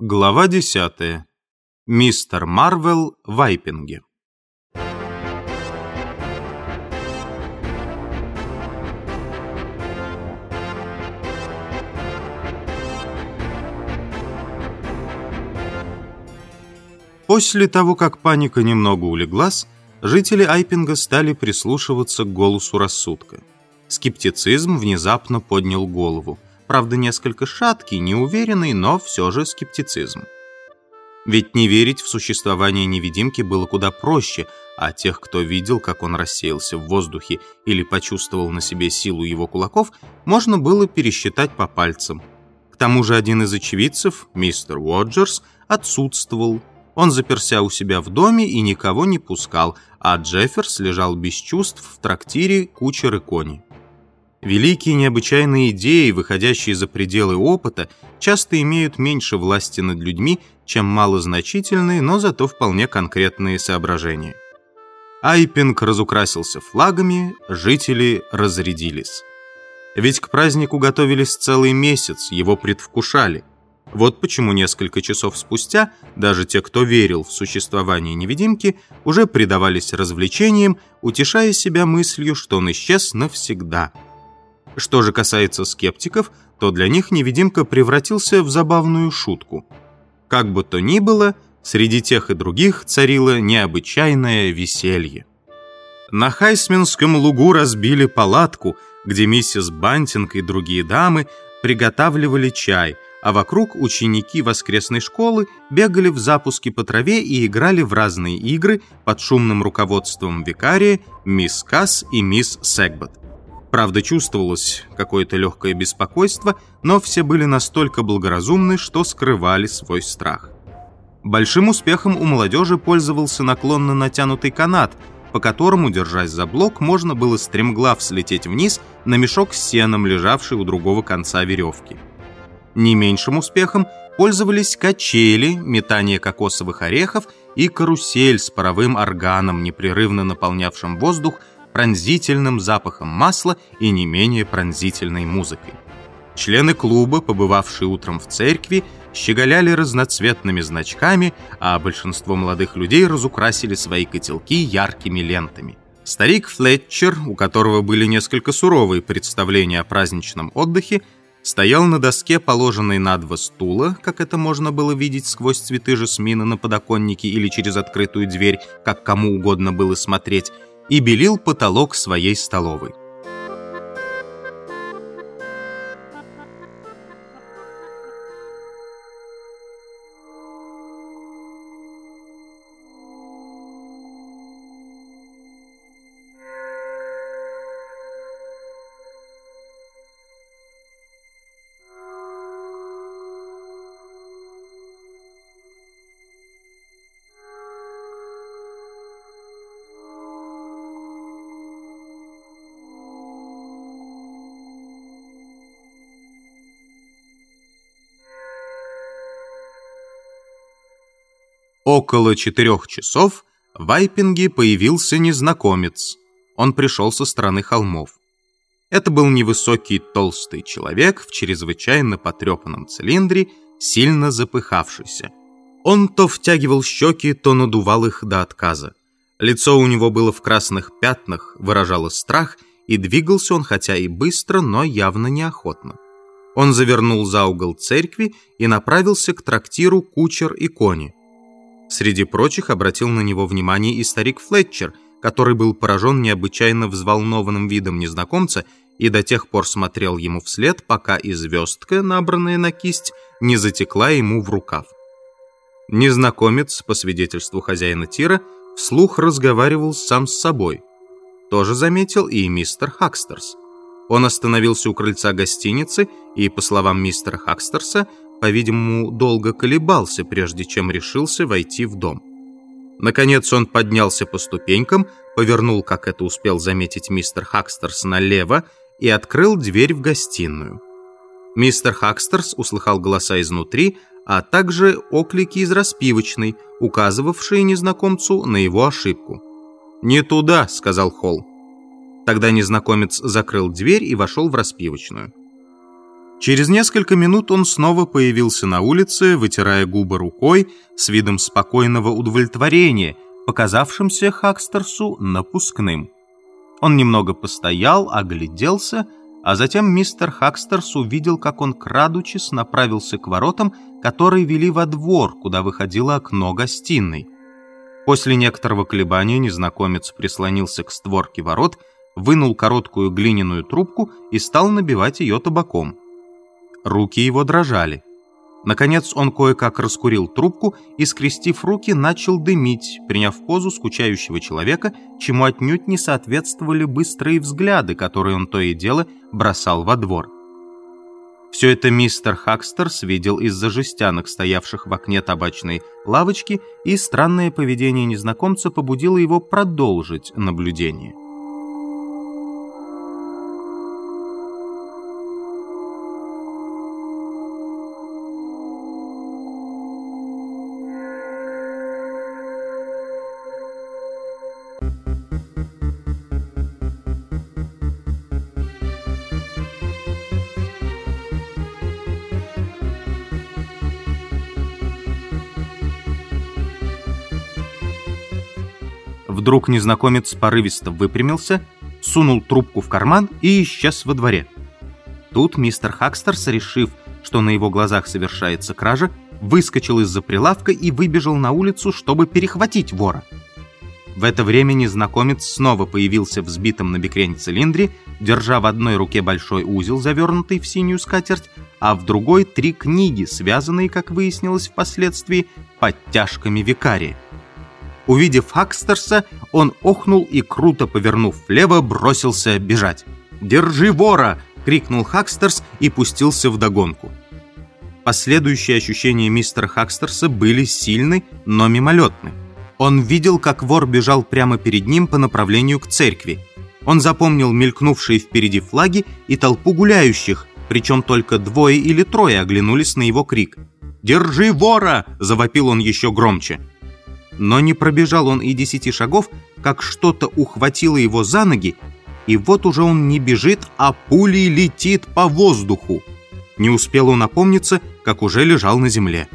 Глава 10. Мистер Марвел в Айпинге. После того, как паника немного улеглась, жители Айпинга стали прислушиваться к голосу рассудка. Скептицизм внезапно поднял голову правда, несколько шаткий, неуверенный, но все же скептицизм. Ведь не верить в существование невидимки было куда проще, а тех, кто видел, как он рассеялся в воздухе или почувствовал на себе силу его кулаков, можно было пересчитать по пальцам. К тому же один из очевидцев, мистер Уоджерс, отсутствовал. Он заперся у себя в доме и никого не пускал, а Джефферс лежал без чувств в трактире кучер и кони. Великие необычайные идеи, выходящие за пределы опыта, часто имеют меньше власти над людьми, чем малозначительные, но зато вполне конкретные соображения. Айпинг разукрасился флагами, жители разрядились. Ведь к празднику готовились целый месяц, его предвкушали. Вот почему несколько часов спустя даже те, кто верил в существование невидимки, уже предавались развлечениям, утешая себя мыслью, что он исчез навсегда – что же касается скептиков, то для них невидимка превратился в забавную шутку. Как бы то ни было, среди тех и других царило необычайное веселье. На Хайсминском лугу разбили палатку, где миссис Бантинг и другие дамы приготавливали чай, а вокруг ученики воскресной школы бегали в запуске по траве и играли в разные игры под шумным руководством викария, мисс Касс и мисс Сегбот. Правда, чувствовалось какое-то легкое беспокойство, но все были настолько благоразумны, что скрывали свой страх. Большим успехом у молодежи пользовался наклонно натянутый канат, по которому, держась за блок, можно было стремглав слететь вниз на мешок с сеном, лежавший у другого конца веревки. Не меньшим успехом пользовались качели, метание кокосовых орехов и карусель с паровым органом, непрерывно наполнявшим воздух пронзительным запахом масла и не менее пронзительной музыкой. Члены клуба, побывавшие утром в церкви, щеголяли разноцветными значками, а большинство молодых людей разукрасили свои котелки яркими лентами. Старик Флетчер, у которого были несколько суровые представления о праздничном отдыхе, стоял на доске, положенной на два стула, как это можно было видеть сквозь цветы жасмина на подоконнике или через открытую дверь, как кому угодно было смотреть, и белил потолок своей столовой. Около четырех часов в Айпинге появился незнакомец. Он пришел со стороны холмов. Это был невысокий толстый человек в чрезвычайно потрепанном цилиндре, сильно запыхавшийся. Он то втягивал щеки, то надувал их до отказа. Лицо у него было в красных пятнах, выражало страх, и двигался он хотя и быстро, но явно неохотно. Он завернул за угол церкви и направился к трактиру «Кучер и кони». Среди прочих обратил на него внимание и старик Флетчер, который был поражен необычайно взволнованным видом незнакомца и до тех пор смотрел ему вслед, пока и звездка, набранная на кисть, не затекла ему в рукав. Незнакомец, по свидетельству хозяина тира, вслух разговаривал сам с собой. Тоже заметил и мистер Хакстерс. Он остановился у крыльца гостиницы и, по словам мистера Хакстерса, по-видимому, долго колебался, прежде чем решился войти в дом. Наконец он поднялся по ступенькам, повернул, как это успел заметить мистер Хакстерс, налево и открыл дверь в гостиную. Мистер Хакстерс услыхал голоса изнутри, а также оклики из распивочной, указывавшие незнакомцу на его ошибку. «Не туда», — сказал Холл. Тогда незнакомец закрыл дверь и вошел в распивочную. Через несколько минут он снова появился на улице, вытирая губы рукой с видом спокойного удовлетворения, показавшимся Хакстерсу напускным. Он немного постоял, огляделся, а затем мистер Хакстерс увидел, как он, крадучись, направился к воротам, которые вели во двор, куда выходило окно гостиной. После некоторого колебания незнакомец прислонился к створке ворот, вынул короткую глиняную трубку и стал набивать ее табаком. Руки его дрожали. Наконец он кое-как раскурил трубку и, скрестив руки, начал дымить, приняв позу скучающего человека, чему отнюдь не соответствовали быстрые взгляды, которые он то и дело бросал во двор. Все это мистер Хакстерс видел из-за жестянок, стоявших в окне табачной лавочки, и странное поведение незнакомца побудило его продолжить наблюдение. Вдруг незнакомец порывисто выпрямился, сунул трубку в карман и исчез во дворе. Тут мистер Хакстерс, решив, что на его глазах совершается кража, выскочил из-за прилавка и выбежал на улицу, чтобы перехватить вора. В это время незнакомец снова появился в сбитом на бекрень цилиндре, держа в одной руке большой узел, завернутый в синюю скатерть, а в другой три книги, связанные, как выяснилось впоследствии, подтяжками викария. Увидев Хакстерса, он охнул и, круто повернув влево, бросился бежать. «Держи вора!» — крикнул Хакстерс и пустился в догонку. Последующие ощущения мистера Хакстерса были сильны, но мимолетны. Он видел, как вор бежал прямо перед ним по направлению к церкви. Он запомнил мелькнувшие впереди флаги и толпу гуляющих, причем только двое или трое оглянулись на его крик. «Держи вора!» – завопил он еще громче. Но не пробежал он и десяти шагов, как что-то ухватило его за ноги, и вот уже он не бежит, а пулей летит по воздуху. Не успел он опомниться, как уже лежал на земле.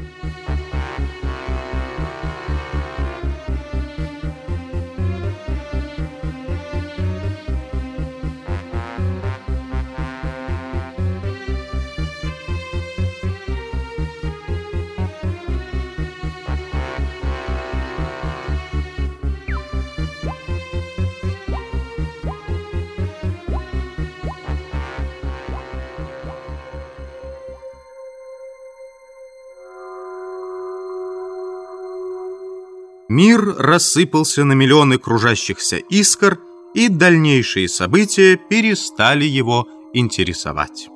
Мир рассыпался на миллионы кружащихся искр, и дальнейшие события перестали его интересовать.